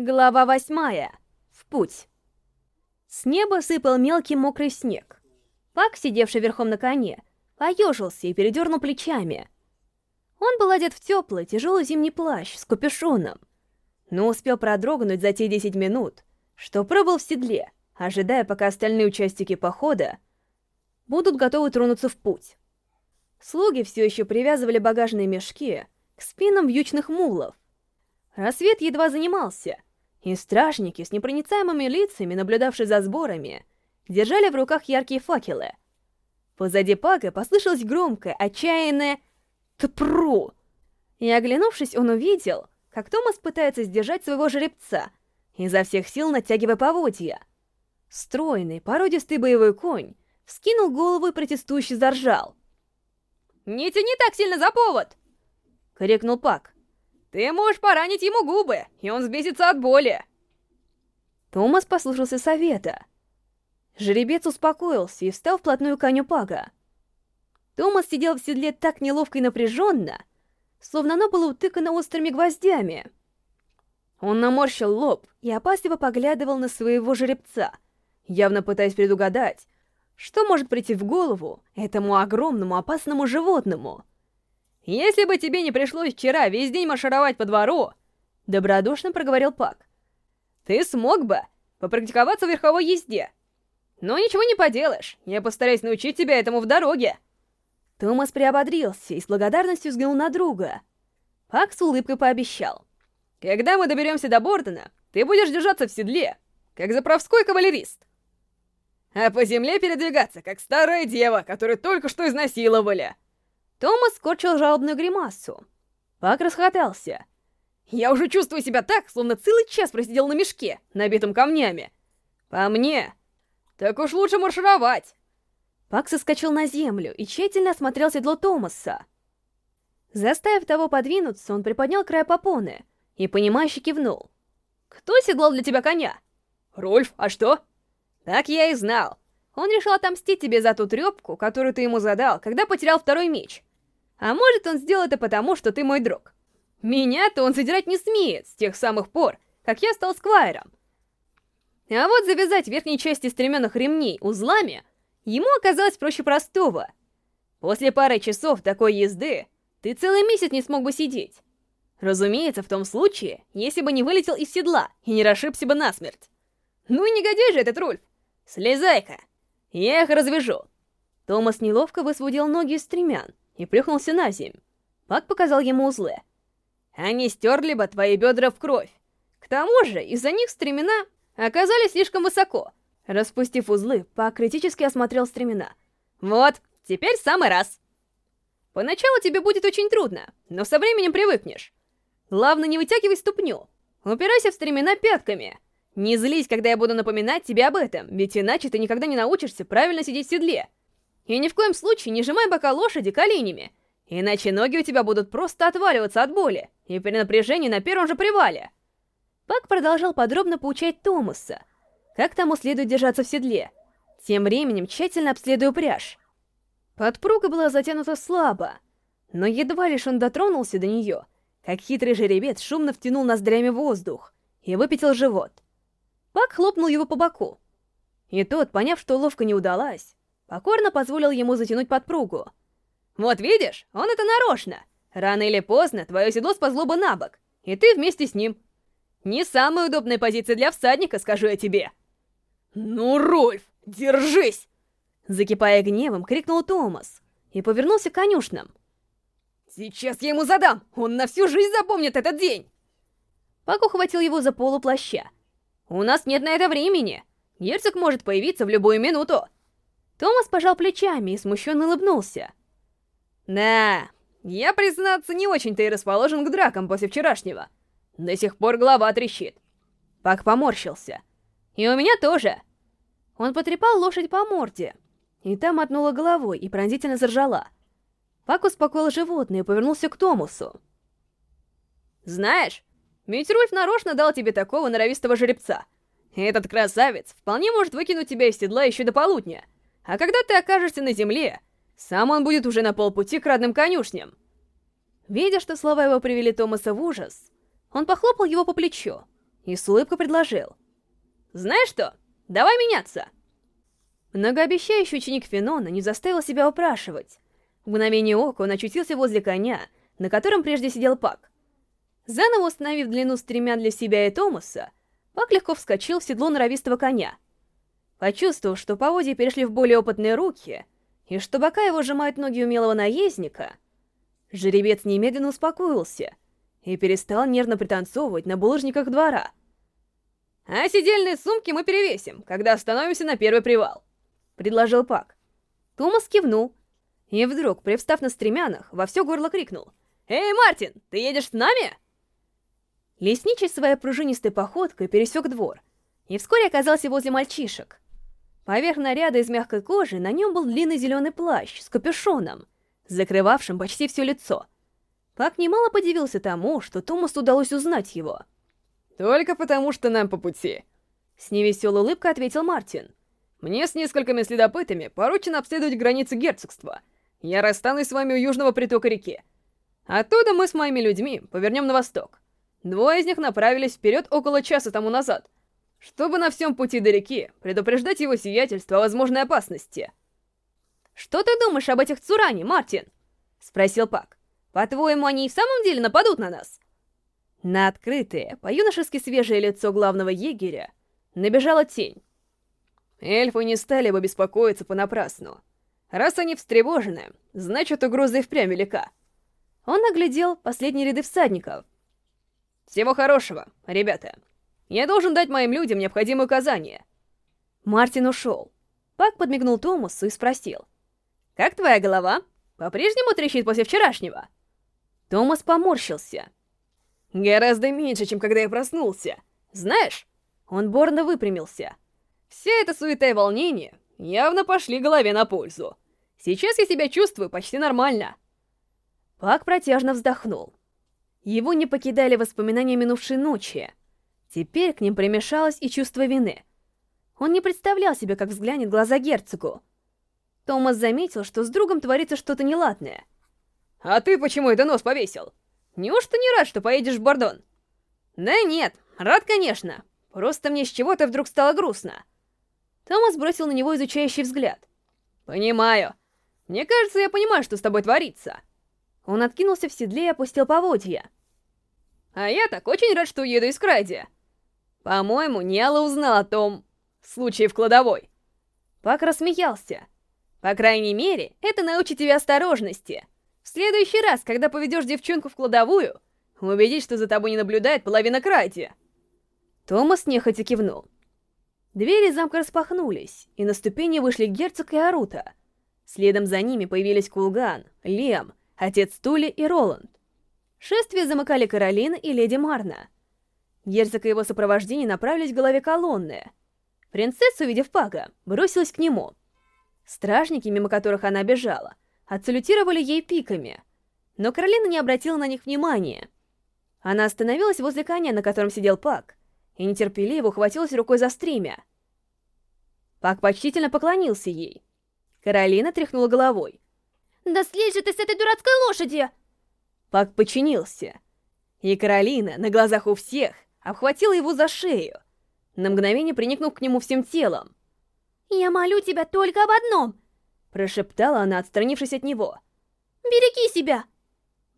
Глава восьмая. В путь. С неба сыпал мелкий мокрый снег. Пак, сидевший верхом на коне, поежился и передернул плечами. Он был одет в теплый, тяжелый зимний плащ с капюшоном, но успел продрогнуть за те 10 минут, что пробыл в седле, ожидая, пока остальные участники похода будут готовы тронуться в путь. Слуги все еще привязывали багажные мешки к спинам вьючных мулов. Рассвет едва занимался — и стражники с непроницаемыми лицами, наблюдавшие за сборами, держали в руках яркие факелы. Позади Пага послышалось громкое, отчаянное «Тпру!» И оглянувшись, он увидел, как Томас пытается сдержать своего жеребца, изо всех сил натягивая поводья. Стройный, породистый боевой конь вскинул голову и протестующе заржал. «Не тяни так сильно за повод!» — крикнул Пак. Ты можешь поранить ему губы, и он взбесится от боли. Томас послушался совета. Жеребец успокоился и встал вплотную к коню Пага. Томас сидел в седле так неловко и напряженно, словно оно было утыкано острыми гвоздями. Он наморщил лоб и опасливо поглядывал на своего жеребца, явно пытаясь предугадать, что может прийти в голову этому огромному опасному животному — «Если бы тебе не пришлось вчера весь день маршировать по двору», — добродушно проговорил Пак, «ты смог бы попрактиковаться в верховой езде. Но ничего не поделаешь, я постараюсь научить тебя этому в дороге». Томас приободрился и с благодарностью взглянул на друга. Пак с улыбкой пообещал. «Когда мы доберемся до Бордена, ты будешь держаться в седле, как заправской кавалерист. А по земле передвигаться, как старая дева, которую только что изнасиловали». Томас скорчил жалобную гримасу. Пак расхотался. «Я уже чувствую себя так, словно целый час просидел на мешке, набитом камнями. По мне, так уж лучше маршировать!» Пак соскочил на землю и тщательно осмотрел седло Томаса. Заставив того подвинуться, он приподнял край попоны и, понимающе кивнул. «Кто седлал для тебя коня?» «Рольф, а что?» «Так я и знал. Он решил отомстить тебе за ту трёпку, которую ты ему задал, когда потерял второй меч. А может, он сделал это потому, что ты мой друг. Меня-то он задирать не смеет с тех самых пор, как я стал сквайром. А вот завязать верхней части стременных ремней узлами ему оказалось проще простого. После пары часов такой езды ты целый месяц не смог бы сидеть. Разумеется, в том случае, если бы не вылетел из седла и не расшибся бы насмерть. Ну и негодяй же этот Рульф. Слезай-ка, я их развяжу. Томас неловко высвободил ноги из стремян и плюхнулся на землю. Пак показал ему узлы. Они стерли бы твои бедра в кровь. К тому же, из-за них стремена оказались слишком высоко. Распустив узлы, Пак критически осмотрел стремена. Вот, теперь самый раз. Поначалу тебе будет очень трудно, но со временем привыкнешь. Главное, не вытягивай ступню. Упирайся в стремена пятками. Не злись, когда я буду напоминать тебе об этом, ведь иначе ты никогда не научишься правильно сидеть в седле. И ни в коем случае не сжимай бока лошади коленями, иначе ноги у тебя будут просто отваливаться от боли, и при напряжении на первом же привале. Пак продолжал подробно поучать Томаса, как тому следует держаться в седле, тем временем тщательно обследуя пряжь. Подпруга была затянута слабо, но едва лишь он дотронулся до нее, как хитрый жеребец шумно втянул ноздрями воздух и выпятил живот. Пак хлопнул его по боку. И тот, поняв, что уловка не удалась, покорно позволил ему затянуть подпругу. «Вот видишь, он это нарочно. Рано или поздно твое седло сползло бы на бок, и ты вместе с ним. Не самая удобная позиция для всадника, скажу я тебе». «Ну, Рольф, держись!» Закипая гневом, крикнул Томас и повернулся к конюшнам. «Сейчас я ему задам! Он на всю жизнь запомнит этот день!» Пак ухватил его за полу плаща. «У нас нет на это времени. Герцог может появиться в любую минуту. Томас пожал плечами и смущенно улыбнулся. «Да, я, признаться, не очень-то и расположен к дракам после вчерашнего. До сих пор голова трещит». Пак поморщился. «И у меня тоже». Он потрепал лошадь по морде, и та мотнула головой и пронзительно заржала. Пак успокоил животное и повернулся к Томасу. «Знаешь, ведь Рульф нарочно дал тебе такого норовистого жеребца. Этот красавец вполне может выкинуть тебя из седла еще до полудня». А когда ты окажешься на земле, сам он будет уже на полпути к родным конюшням. Видя, что слова его привели Томаса в ужас, он похлопал его по плечу и с улыбкой предложил. «Знаешь что, давай меняться!» Многообещающий ученик Фенона не заставил себя упрашивать. В мгновение ока он очутился возле коня, на котором прежде сидел Пак. Заново установив длину стремян для себя и Томаса, Пак легко вскочил в седло норовистого коня. Почувствовав, что поводья перешли в более опытные руки, и что бока его сжимают ноги умелого наездника, жеребец немедленно успокоился и перестал нервно пританцовывать на булыжниках двора. «А сидельные сумки мы перевесим, когда остановимся на первый привал», — предложил Пак. Томас кивнул, и вдруг, привстав на стремянах, во все горло крикнул. «Эй, Мартин, ты едешь с нами?» Лесничий своей пружинистой походкой пересек двор и вскоре оказался возле мальчишек. Поверх наряда из мягкой кожи на нем был длинный зеленый плащ с капюшоном, закрывавшим почти все лицо. Пак немало подивился тому, что Томасу удалось узнать его. «Только потому, что нам по пути», — с невеселой улыбкой ответил Мартин. «Мне с несколькими следопытами поручено обследовать границы герцогства. Я расстанусь с вами у южного притока реки. Оттуда мы с моими людьми повернем на восток. Двое из них направились вперед около часа тому назад, чтобы на всем пути до реки предупреждать его сиятельство о возможной опасности. «Что ты думаешь об этих Цуране, Мартин?» — спросил Пак. «По-твоему, они и в самом деле нападут на нас?» На открытое, по-юношески свежее лицо главного егеря набежала тень. Эльфы не стали бы беспокоиться понапрасну. Раз они встревожены, значит, угроза и впрямь велика. Он оглядел последние ряды всадников — всего хорошего, ребята. Я должен дать моим людям необходимые указания. Мартин ушел. Пак подмигнул Томасу и спросил. «Как твоя голова? По-прежнему трещит после вчерашнего?» Томас поморщился. «Гораздо меньше, чем когда я проснулся. Знаешь?» Он борно выпрямился. «Вся эта суета и волнение явно пошли голове на пользу. Сейчас я себя чувствую почти нормально». Пак протяжно вздохнул. Его не покидали воспоминания минувшей ночи. Теперь к ним примешалось и чувство вины. Он не представлял себе, как взглянет глаза герцогу. Томас заметил, что с другом творится что-то неладное. «А ты почему это нос повесил? Неужто не рад, что поедешь в Бордон?» «Да нет, рад, конечно. Просто мне с чего-то вдруг стало грустно». Томас бросил на него изучающий взгляд. «Понимаю. Мне кажется, я понимаю, что с тобой творится». Он откинулся в седле и опустил поводья. А я так очень рад, что уеду из Крайди. По-моему, Ниала узнал о том случае в кладовой. Пак рассмеялся. По крайней мере, это научит тебя осторожности. В следующий раз, когда поведешь девчонку в кладовую, убедись, что за тобой не наблюдает половина Крайди. Томас нехотя кивнул. Двери замка распахнулись, и на ступени вышли герцог и Арута. Следом за ними появились Кулган, Лем, отец Тули и Роланд. Шествие замыкали Каролина и леди Марна. Герцог и его сопровождение направились к голове колонны. Принцесса, увидев Пага, бросилась к нему. Стражники, мимо которых она бежала, отсалютировали ей пиками. Но Каролина не обратила на них внимания. Она остановилась возле коня, на котором сидел Пак, и нетерпеливо ухватилась рукой за стремя. Пак почтительно поклонился ей. Каролина тряхнула головой. «Да слезь же ты с этой дурацкой лошади!» Пак подчинился. И Каролина, на глазах у всех, обхватила его за шею, на мгновение приникнув к нему всем телом. «Я молю тебя только об одном!» Прошептала она, отстранившись от него. «Береги себя!»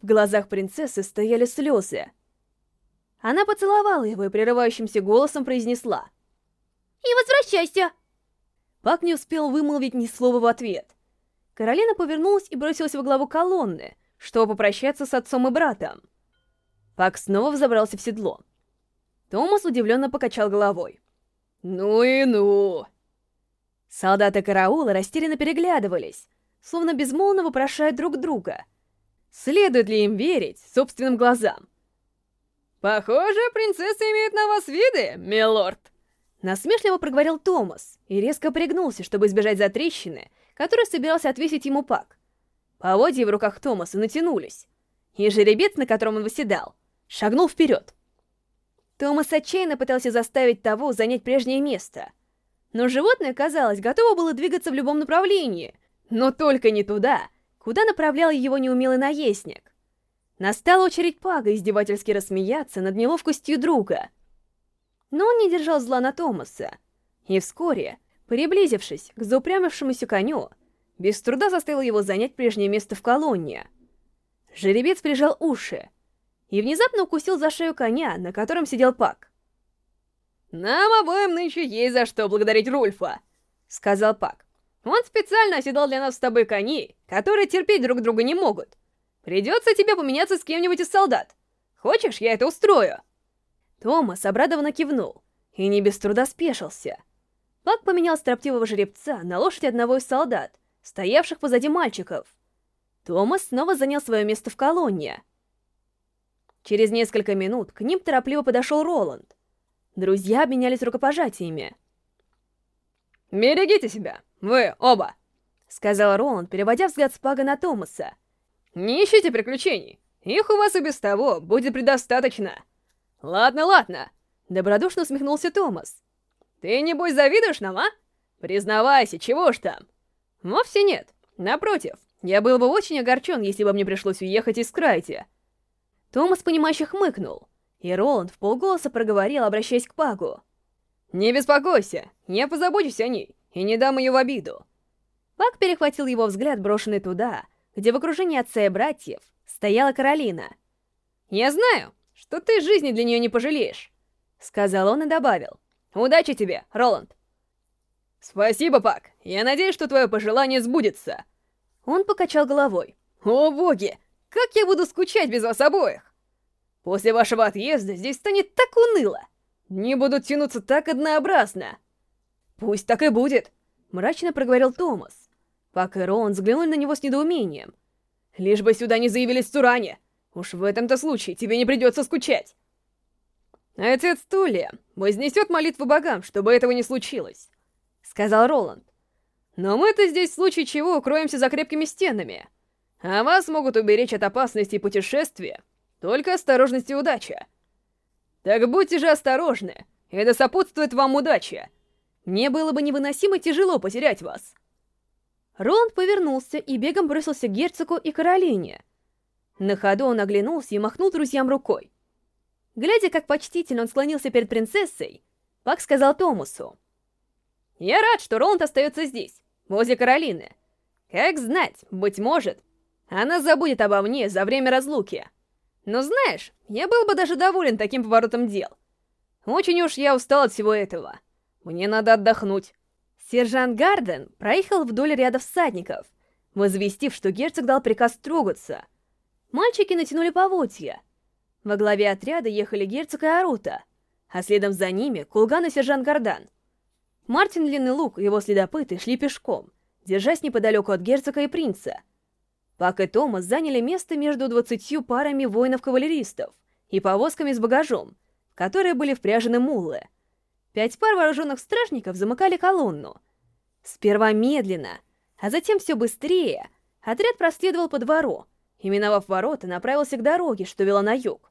В глазах принцессы стояли слезы. Она поцеловала его и прерывающимся голосом произнесла. «И возвращайся!» Пак не успел вымолвить ни слова в ответ. Каролина повернулась и бросилась во главу колонны, чтобы попрощаться с отцом и братом. Пак снова взобрался в седло. Томас удивленно покачал головой. «Ну и ну!» Солдаты караула растерянно переглядывались, словно безмолвно вопрошая друг друга. Следует ли им верить собственным глазам? «Похоже, принцесса имеет на вас виды, милорд!» Насмешливо проговорил Томас и резко пригнулся, чтобы избежать затрещины, которую собирался отвесить ему Пак. Поводья в руках Томаса натянулись, и жеребец, на котором он выседал, шагнул вперед. Томас отчаянно пытался заставить того занять прежнее место. Но животное, казалось, готово было двигаться в любом направлении, но только не туда, куда направлял его неумелый наездник. Настала очередь Пага издевательски рассмеяться над неловкостью друга. Но он не держал зла на Томаса. И вскоре, приблизившись к заупрямившемуся коню, без труда заставил его занять прежнее место в колонне. Жеребец прижал уши и внезапно укусил за шею коня, на котором сидел Пак. «Нам обоим нынче есть за что благодарить Рульфа», — сказал Пак. «Он специально оседал для нас с тобой коней, которые терпеть друг друга не могут. Придется тебе поменяться с кем-нибудь из солдат. Хочешь, я это устрою?» Томас обрадованно кивнул и не без труда спешился. Пак поменял строптивого жеребца на лошадь одного из солдат, стоявших позади мальчиков. Томас снова занял свое место в колонне. Через несколько минут к ним торопливо подошел Роланд. Друзья обменялись рукопожатиями. «Берегите себя, вы оба!» — сказал Роланд, переводя взгляд с Пага на Томаса. «Не ищите приключений, их у вас и без того будет предостаточно!» «Ладно, ладно!» — добродушно усмехнулся Томас. «Ты, небось, завидуешь нам, а? Признавайся, чего ж там?» «Вовсе нет. Напротив, я был бы очень огорчен, если бы мне пришлось уехать из Крайти». Томас, понимающе хмыкнул, и Роланд в полголоса проговорил, обращаясь к Пагу. «Не беспокойся, я позабочусь о ней и не дам ее в обиду». Паг перехватил его взгляд, брошенный туда, где в окружении отца и братьев стояла Каролина. «Я знаю, что ты жизни для нее не пожалеешь», — сказал он и добавил. «Удачи тебе, Роланд!» «Спасибо, Пак. Я надеюсь, что твое пожелание сбудется». Он покачал головой. «О, боги! Как я буду скучать без вас обоих! После вашего отъезда здесь станет так уныло. Дни будут тянуться так однообразно». «Пусть так и будет», — мрачно проговорил Томас. Пак и Роланд взглянули на него с недоумением. «Лишь бы сюда не заявились Туране. Уж в этом-то случае тебе не придется скучать». «Отец Тулия вознесет молитву богам, чтобы этого не случилось», — сказал Роланд. «Но мы-то здесь в случае чего укроемся за крепкими стенами, а вас могут уберечь от опасности путешествия только осторожность и удача. Так будьте же осторожны, это сопутствует вам удача. Мне было бы невыносимо тяжело потерять вас». Роланд повернулся и бегом бросился к герцогу и Каролине. На ходу он оглянулся и махнул друзьям рукой. Глядя, как почтительно он склонился перед принцессой, Пак сказал Томасу. «Я рад, что Роланд остается здесь, возле Каролины. Как знать, быть может, она забудет обо мне за время разлуки. Но знаешь, я был бы даже доволен таким поворотом дел. Очень уж я устал от всего этого. Мне надо отдохнуть». Сержант Гарден проехал вдоль ряда всадников, возвестив, что герцог дал приказ трогаться. Мальчики натянули поводья — во главе отряда ехали герцог и Арута, а следом за ними Кулган и сержант Гордан. Мартин Лук и его следопыты шли пешком, держась неподалеку от герцога и принца. Пак и Томас заняли место между двадцатью парами воинов-кавалеристов и повозками с багажом, которые были впряжены мулы. Пять пар вооруженных стражников замыкали колонну. Сперва медленно, а затем все быстрее, отряд проследовал по двору, и, миновав ворота, направился к дороге, что вела на юг.